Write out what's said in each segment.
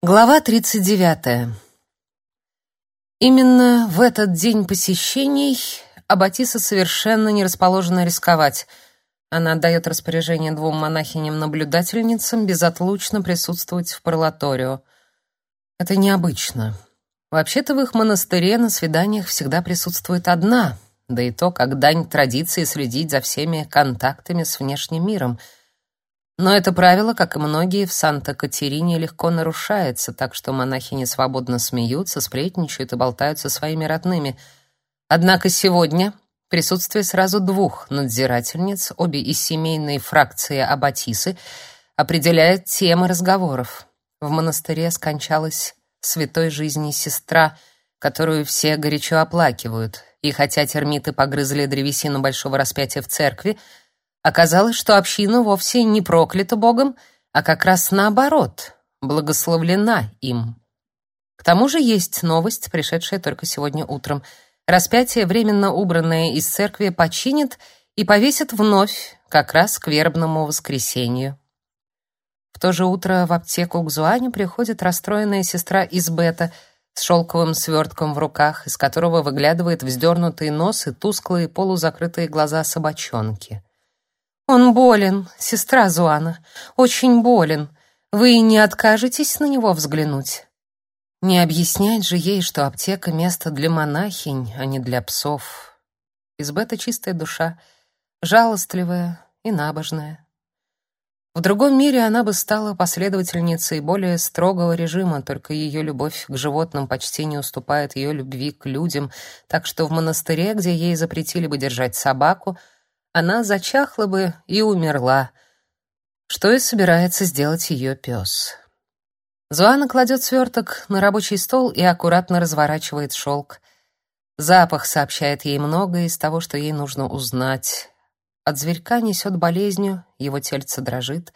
Глава 39. Именно в этот день посещений Аббатиса совершенно не расположена рисковать. Она отдает распоряжение двум монахиням-наблюдательницам безотлучно присутствовать в парлаторио. Это необычно. Вообще-то в их монастыре на свиданиях всегда присутствует одна, да и то как дань традиции следить за всеми контактами с внешним миром — но это правило, как и многие в Санта-Катерине, легко нарушается, так что монахини свободно смеются, сплетничают и болтают со своими родными. Однако сегодня присутствие сразу двух надзирательниц, обе из семейной фракции Аббатисы, определяет темы разговоров. В монастыре скончалась святой жизни сестра, которую все горячо оплакивают, и хотя термиты погрызли древесину большого распятия в церкви, Оказалось, что община вовсе не проклята Богом, а как раз наоборот, благословлена им. К тому же есть новость, пришедшая только сегодня утром. Распятие, временно убранное из церкви, починят и повесят вновь, как раз к вербному воскресенью. В то же утро в аптеку к Зуаню приходит расстроенная сестра Избета с шелковым свертком в руках, из которого выглядывает вздернутый нос и тусклые полузакрытые глаза собачонки. Он болен, сестра Зуана, очень болен. Вы не откажетесь на него взглянуть? Не объяснять же ей, что аптека место для монахинь, а не для псов. Избета чистая душа, жалостливая и набожная. В другом мире она бы стала последовательницей более строгого режима, только ее любовь к животным почти не уступает ее любви к людям, так что в монастыре, где ей запретили бы держать собаку, она зачахла бы и умерла, что и собирается сделать ее пес. Зуана кладет сверток на рабочий стол и аккуратно разворачивает шелк. Запах сообщает ей многое из того, что ей нужно узнать. От зверька несет болезнью, его тельце дрожит.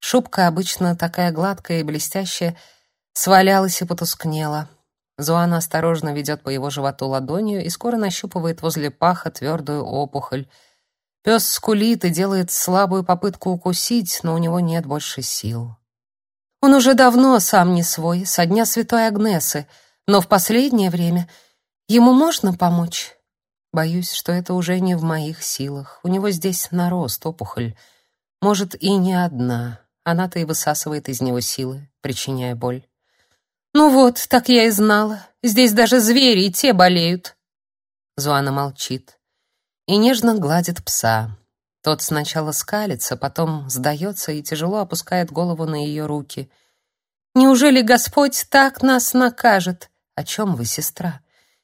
Шубка, обычно такая гладкая и блестящая, свалялась и потускнела. Зуана осторожно ведет по его животу ладонью и скоро нащупывает возле паха твердую опухоль — Пес скулит и делает слабую попытку укусить, но у него нет больше сил. Он уже давно сам не свой, со дня Святой Агнесы, но в последнее время ему можно помочь. Боюсь, что это уже не в моих силах. У него здесь нарост, опухоль. Может, и не одна. Она-то и высасывает из него силы, причиняя боль. «Ну вот, так я и знала. Здесь даже звери и те болеют». Зуана молчит и нежно гладит пса. Тот сначала скалится, потом сдается и тяжело опускает голову на ее руки. «Неужели Господь так нас накажет? О чем вы, сестра?»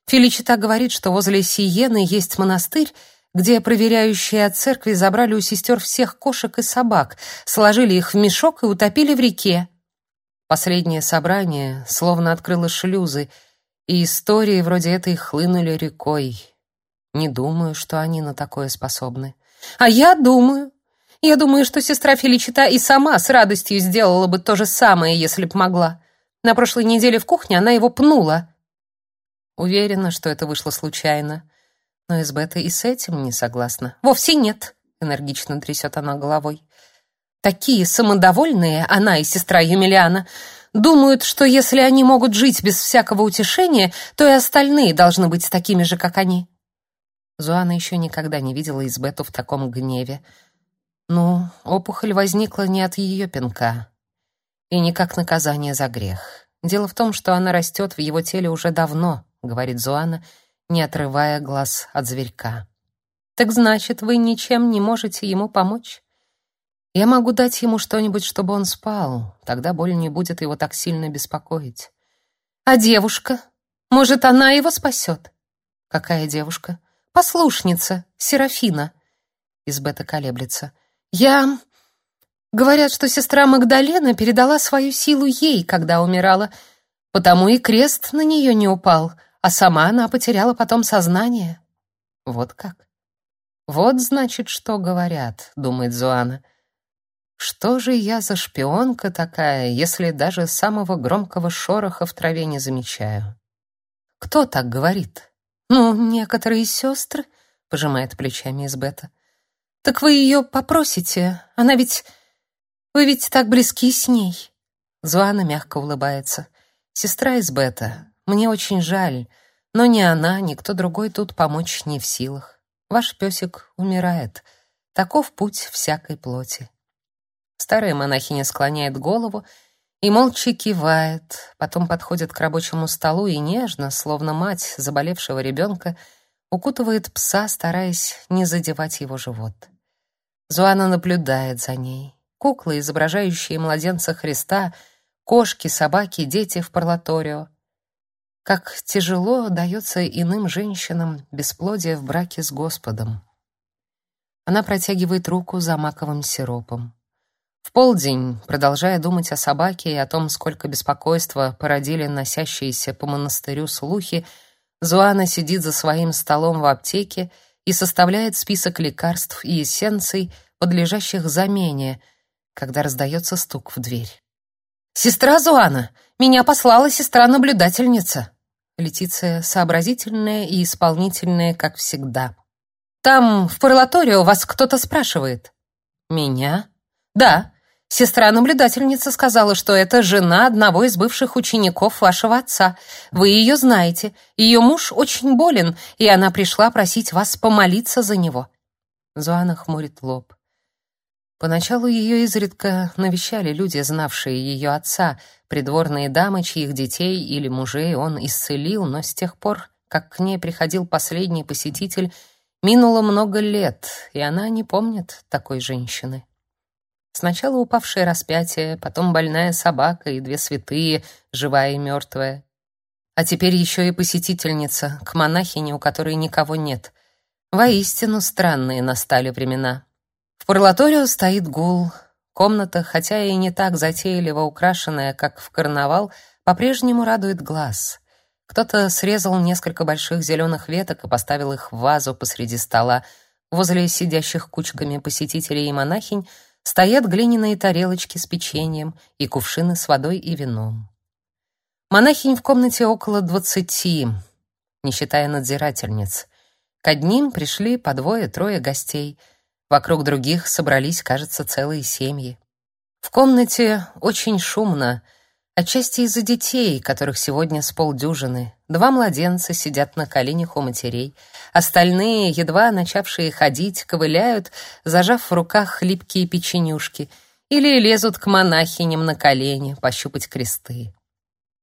Феличита говорит, что возле Сиены есть монастырь, где проверяющие от церкви забрали у сестер всех кошек и собак, сложили их в мешок и утопили в реке. Последнее собрание словно открыло шлюзы, и истории вроде этой хлынули рекой. Не думаю, что они на такое способны. А я думаю. Я думаю, что сестра Феличита и сама с радостью сделала бы то же самое, если б могла. На прошлой неделе в кухне она его пнула. Уверена, что это вышло случайно. Но Эсбета и с этим не согласна. Вовсе нет, энергично трясет она головой. Такие самодовольные она и сестра Юмилиана думают, что если они могут жить без всякого утешения, то и остальные должны быть такими же, как они. Зуана еще никогда не видела Избету в таком гневе. Ну, опухоль возникла не от ее пинка. И не как наказание за грех. Дело в том, что она растет в его теле уже давно, говорит Зуана, не отрывая глаз от зверька. Так значит, вы ничем не можете ему помочь? Я могу дать ему что-нибудь, чтобы он спал. Тогда боль не будет его так сильно беспокоить. А девушка? Может, она его спасет? Какая девушка? Послушница, Серафина. Избета колеблется. Я... Говорят, что сестра Магдалена передала свою силу ей, когда умирала, потому и крест на нее не упал, а сама она потеряла потом сознание. Вот как. Вот, значит, что говорят, думает Зуана. Что же я за шпионка такая, если даже самого громкого шороха в траве не замечаю? Кто так говорит? «Ну, некоторые сестры», — пожимает плечами Избета. «Так вы ее попросите, она ведь... Вы ведь так близки с ней». Зуана мягко улыбается. Сестра из Бета. Мне очень жаль, но ни она, ни кто другой тут помочь не в силах. Ваш песик умирает. Таков путь всякой плоти. Старая монахиня склоняет голову и молча кивает, потом подходит к рабочему столу и нежно, словно мать заболевшего ребенка, укутывает пса, стараясь не задевать его живот. Зуана наблюдает за ней. Куклы, изображающие младенца Христа, кошки, собаки, дети в парлаторио. Как тяжело дается иным женщинам бесплодие в браке с Господом. Она протягивает руку за маковым сиропом. В полдень, продолжая думать о собаке и о том, сколько беспокойства породили носящиеся по монастырю слухи, Зуана сидит за своим столом в аптеке и составляет список лекарств и эссенций, подлежащих замене, когда раздается стук в дверь. «Сестра Зуана! Меня послала сестра-наблюдательница!» Летиция сообразительная и исполнительная, как всегда. «Там, в парлаторио, вас кто-то спрашивает». «Меня?» «Да. Сестра-наблюдательница сказала, что это жена одного из бывших учеников вашего отца. Вы ее знаете. Ее муж очень болен, и она пришла просить вас помолиться за него». Зуана хмурит лоб. Поначалу ее изредка навещали люди, знавшие ее отца, придворные дамы, чьих детей или мужей он исцелил, но с тех пор, как к ней приходил последний посетитель, минуло много лет, и она не помнит такой женщины. Сначала упавшее распятие, потом больная собака и две святые, живая и мертвая. А теперь еще и посетительница, к монахине, у которой никого нет. Воистину странные настали времена. В парлаторио стоит гул. Комната, хотя и не так затейливо украшенная, как в карнавал, по-прежнему радует глаз. Кто-то срезал несколько больших зеленых веток и поставил их в вазу посреди стола. Возле сидящих кучками посетителей и монахинь стоят глиняные тарелочки с печеньем и кувшины с водой и вином. Монахинь в комнате около двадцати, не считая надзирательниц. К одним пришли по двое-трое гостей. Вокруг других собрались, кажется, целые семьи. В комнате очень шумно — Отчасти из-за детей, которых сегодня с полдюжины. Два младенца сидят на коленях у матерей. Остальные, едва начавшие ходить, ковыляют, зажав в руках хлипкие печенюшки, или лезут к монахиням на колени пощупать кресты.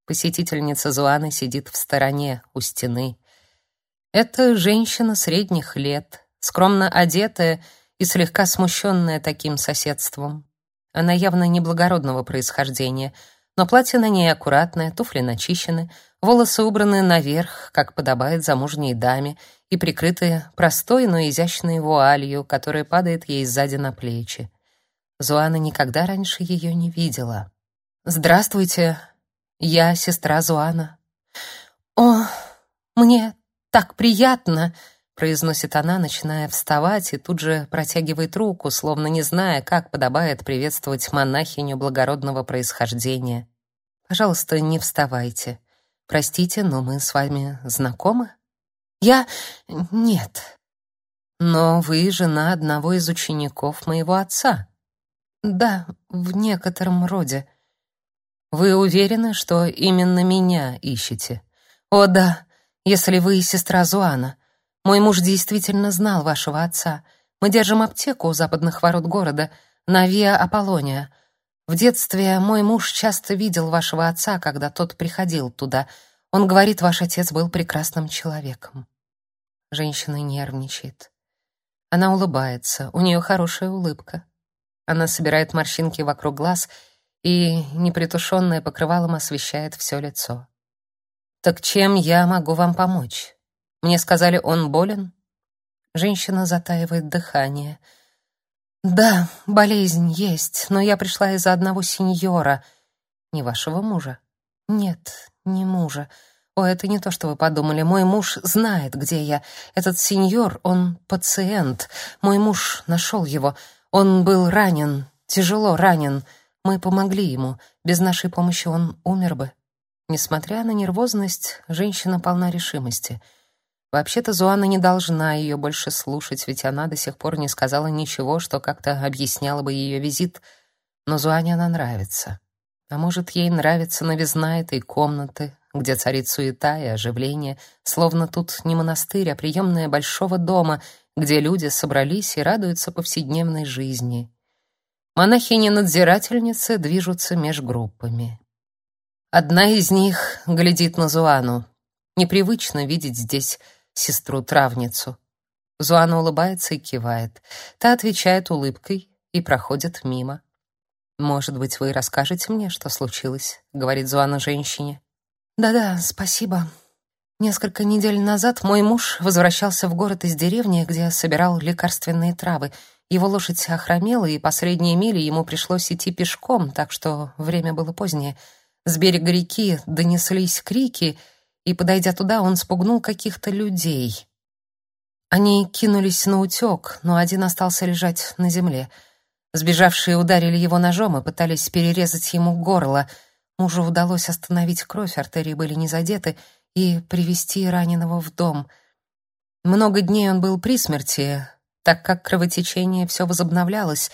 Посетительница Зуаны сидит в стороне, у стены. Это женщина средних лет, скромно одетая и слегка смущенная таким соседством. Она явно неблагородного происхождения — но платье на ней аккуратное, туфли начищены, волосы убраны наверх, как подобает замужней даме, и прикрыты простой, но изящной вуалью, которая падает ей сзади на плечи. Зуана никогда раньше ее не видела. «Здравствуйте, я сестра Зуана». «О, мне так приятно!» Произносит она, начиная вставать, и тут же протягивает руку, словно не зная, как подобает приветствовать монахиню благородного происхождения. Пожалуйста, не вставайте. Простите, но мы с вами знакомы? Я нет. Но вы жена одного из учеников моего отца. Да, в некотором роде. Вы уверены, что именно меня ищете? О да, если вы сестра Зуана. Мой муж действительно знал вашего отца. Мы держим аптеку у западных ворот города, на Виа Аполлония. В детстве мой муж часто видел вашего отца, когда тот приходил туда. Он говорит, ваш отец был прекрасным человеком. Женщина нервничает. Она улыбается, у нее хорошая улыбка. Она собирает морщинки вокруг глаз и, непритушенное покрывалом, освещает все лицо. «Так чем я могу вам помочь?» Мне сказали, он болен. Женщина затаивает дыхание. Да, болезнь есть, но я пришла из-за одного сеньора. Не вашего мужа? Нет, не мужа. О, это не то, что вы подумали. Мой муж знает, где я. Этот сеньор, он пациент. Мой муж нашел его. Он был ранен, тяжело ранен. Мы помогли ему. Без нашей помощи он умер бы. Несмотря на нервозность, женщина полна решимости — Вообще-то Зуана не должна ее больше слушать, ведь она до сих пор не сказала ничего, что как-то объясняло бы ее визит. Но Зуане она нравится. А может, ей нравится новизна этой комнаты, где царит суета и оживление, словно тут не монастырь, а приемная большого дома, где люди собрались и радуются повседневной жизни. Монахини-надзирательницы движутся меж группами. Одна из них глядит на Зуану. Непривычно видеть здесь сестру-травницу. Зуана улыбается и кивает. Та отвечает улыбкой и проходит мимо. «Может быть, вы расскажете мне, что случилось?» — говорит Зуана женщине. «Да-да, спасибо. Несколько недель назад мой муж возвращался в город из деревни, где собирал лекарственные травы. Его лошадь охромела, и последние мили ему пришлось идти пешком, так что время было позднее. С берега реки донеслись крики, и, подойдя туда, он спугнул каких-то людей. Они кинулись на утек, но один остался лежать на земле — Сбежавшие ударили его ножом и пытались перерезать ему горло. Мужу удалось остановить кровь, артерии были не задеты, и привести раненого в дом. Много дней он был при смерти, так как кровотечение все возобновлялось,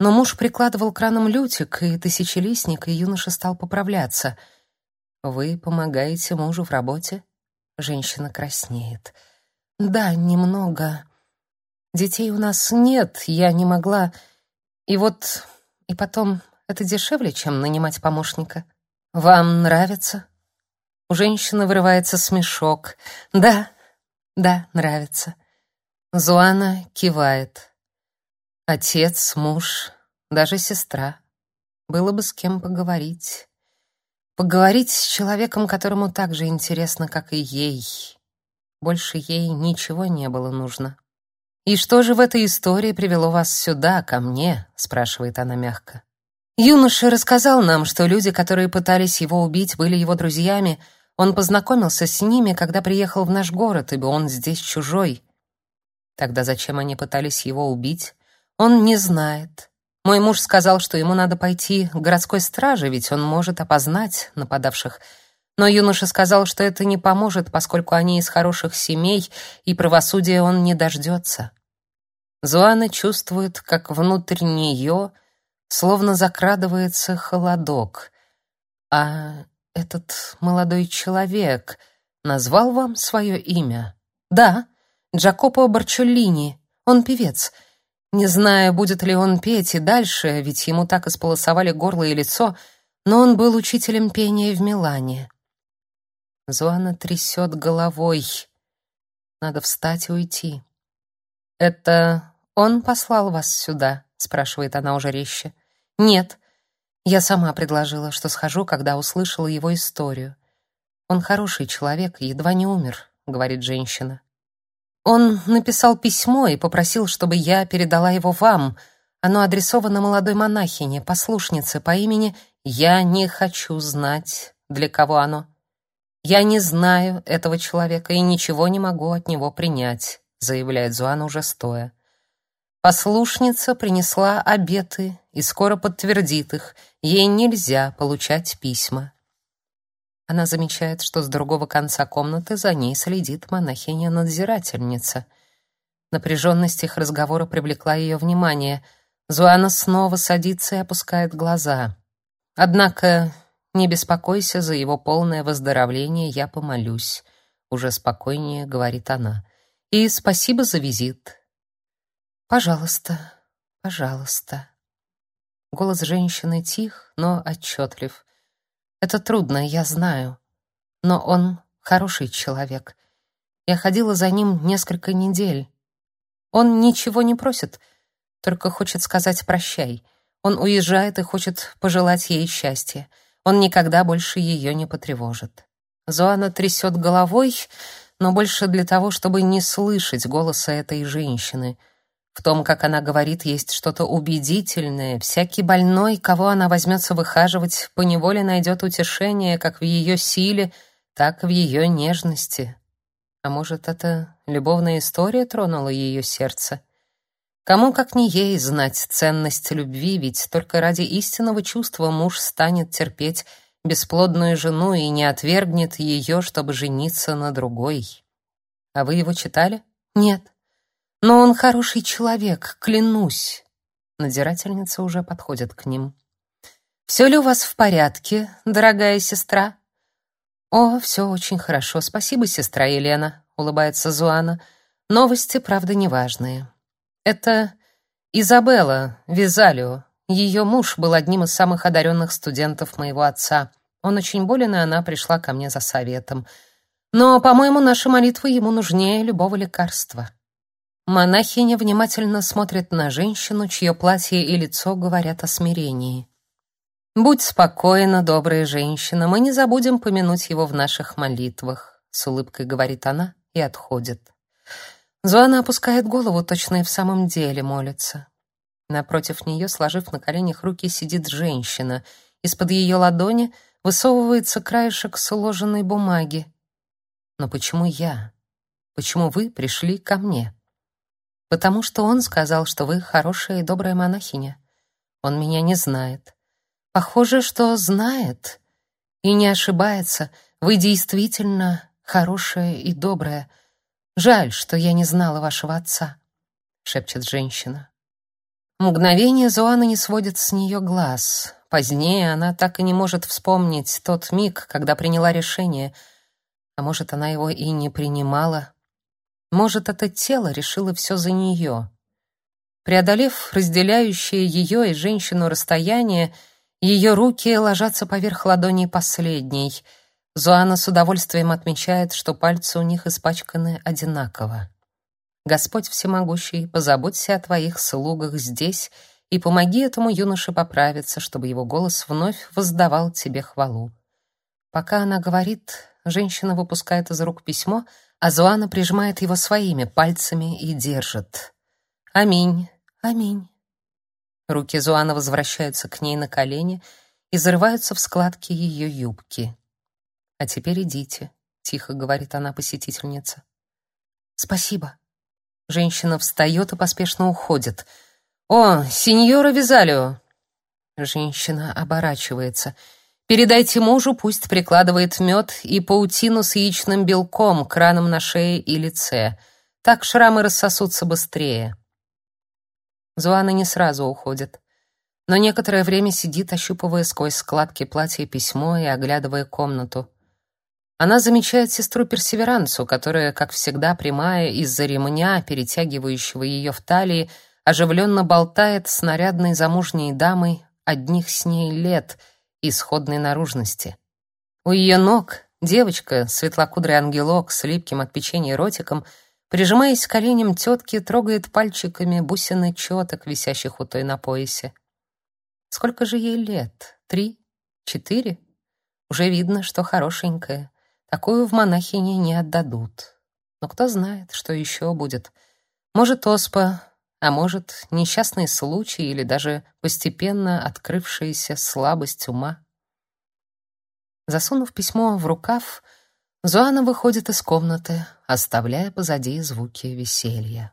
но муж прикладывал к ранам лютик и тысячелистник, и юноша стал поправляться. «Вы помогаете мужу в работе?» Женщина краснеет. «Да, немного. Детей у нас нет, я не могла...» И вот, и потом, это дешевле, чем нанимать помощника. Вам нравится? У женщины вырывается смешок. Да, да, нравится. Зуана кивает. Отец, муж, даже сестра. Было бы с кем поговорить. Поговорить с человеком, которому так же интересно, как и ей. Больше ей ничего не было нужно. «И что же в этой истории привело вас сюда, ко мне?» — спрашивает она мягко. Юноша рассказал нам, что люди, которые пытались его убить, были его друзьями. Он познакомился с ними, когда приехал в наш город, ибо он здесь чужой. Тогда зачем они пытались его убить? Он не знает. Мой муж сказал, что ему надо пойти к городской страже, ведь он может опознать нападавших. Но юноша сказал, что это не поможет, поскольку они из хороших семей, и правосудия он не дождется. Зуана чувствует, как внутрь нее словно закрадывается холодок. А этот молодой человек назвал вам свое имя? Да, Джакопо Барчоллини. Он певец. Не знаю, будет ли он петь и дальше, ведь ему так исполосовали горло и лицо, но он был учителем пения в Милане. Зоана трясет головой. Надо встать и уйти. «Это он послал вас сюда?» — спрашивает она уже резче. «Нет. Я сама предложила, что схожу, когда услышала его историю. Он хороший человек и едва не умер», — говорит женщина. «Он написал письмо и попросил, чтобы я передала его вам. Оно адресовано молодой монахине, послушнице по имени «Я не хочу знать, для кого оно». «Я не знаю этого человека и ничего не могу от него принять», заявляет Зуана уже стоя. Послушница принесла обеты и скоро подтвердит их. Ей нельзя получать письма. Она замечает, что с другого конца комнаты за ней следит монахиня-надзирательница. Напряженность их разговора привлекла ее внимание. Зуана снова садится и опускает глаза. Однако не беспокойся за его полное выздоровление, я помолюсь, уже спокойнее говорит она. И спасибо за визит. Пожалуйста, пожалуйста. Голос женщины тих, но отчетлив. Это трудно, я знаю, но он хороший человек. Я ходила за ним несколько недель. Он ничего не просит, только хочет сказать прощай. Он уезжает и хочет пожелать ей счастья. Он никогда больше ее не потревожит. Зоана трясет головой, но больше для того, чтобы не слышать голоса этой женщины. В том, как она говорит, есть что-то убедительное. Всякий больной, кого она возьмется выхаживать, поневоле найдет утешение как в ее силе, так в ее нежности. А может, это любовная история тронула ее сердце? Кому, как не ей, знать ценность любви, ведь только ради истинного чувства муж станет терпеть бесплодную жену и не отвергнет ее, чтобы жениться на другой. А вы его читали? Нет. Но он хороший человек, клянусь. Надзирательница уже подходит к ним. Все ли у вас в порядке, дорогая сестра?» «О, все очень хорошо, спасибо, сестра Елена», — улыбается Зуана. «Новости, правда, неважные. Это Изабелла Визалио. Ее муж был одним из самых одаренных студентов моего отца. Он очень болен, и она пришла ко мне за советом. Но, по-моему, наши молитвы ему нужнее любого лекарства». Монахиня внимательно смотрит на женщину, чье платье и лицо говорят о смирении. Будь спокойна, добрая женщина, мы не забудем помянуть его в наших молитвах, с улыбкой говорит она и отходит. Зоана опускает голову, точно и в самом деле молится. Напротив нее, сложив на коленях руки, сидит женщина. Из-под ее ладони высовывается краешек сложенной бумаги. Но почему я? Почему вы пришли ко мне? Потому что он сказал, что вы хорошая и добрая монахиня. Он меня не знает. Похоже, что знает и не ошибается. Вы действительно хорошая и добрая. Жаль, что я не знала вашего отца, шепчет женщина. Мгновение Зоана не сводит с нее глаз. Позднее она так и не может вспомнить тот миг, когда приняла решение. А может, она его и не принимала. Может, это тело решило все за нее. Преодолев разделяющее ее и женщину расстояние, ее руки ложатся поверх ладоней последней. Зоана с удовольствием отмечает, что пальцы у них испачканы одинаково. Господь всемогущий, позаботься о твоих слугах здесь и помоги этому юноше поправиться, чтобы его голос вновь воздавал тебе хвалу. Пока она говорит, женщина выпускает из рук письмо, а Зоана прижимает его своими пальцами и держит. Аминь. Аминь. Руки Зуана возвращаются к ней на колени и зарываются в складки ее юбки. «А теперь идите», — тихо говорит она посетительнице. «Спасибо». Женщина встает и поспешно уходит. «О, сеньора Визалио!» Женщина оборачивается. «Передайте мужу, пусть прикладывает мед и паутину с яичным белком к ранам на шее и лице. Так шрамы рассосутся быстрее». Зуана не сразу уходит, но некоторое время сидит, ощупывая сквозь складки платья письмо и оглядывая комнату. Она замечает сестру Персеверансу, которая, как всегда, прямая из-за ремня, перетягивающего ее в талии, оживленно болтает с нарядной замужней дамой одних с ней лет исходной наружности. У ее ног девочка, светлокудрый ангелок с липким от печенья ротиком — Прижимаясь к тетки, трогает пальчиками бусины четок, висящих у той на поясе. Сколько же ей лет? Три? Четыре? Уже видно, что хорошенькая. Такую в монахине не отдадут. Но кто знает, что еще будет. Может, оспа, а может, несчастный случай или даже постепенно открывшаяся слабость ума. Засунув письмо в рукав, Зоана выходит из комнаты, оставляя позади звуки веселья.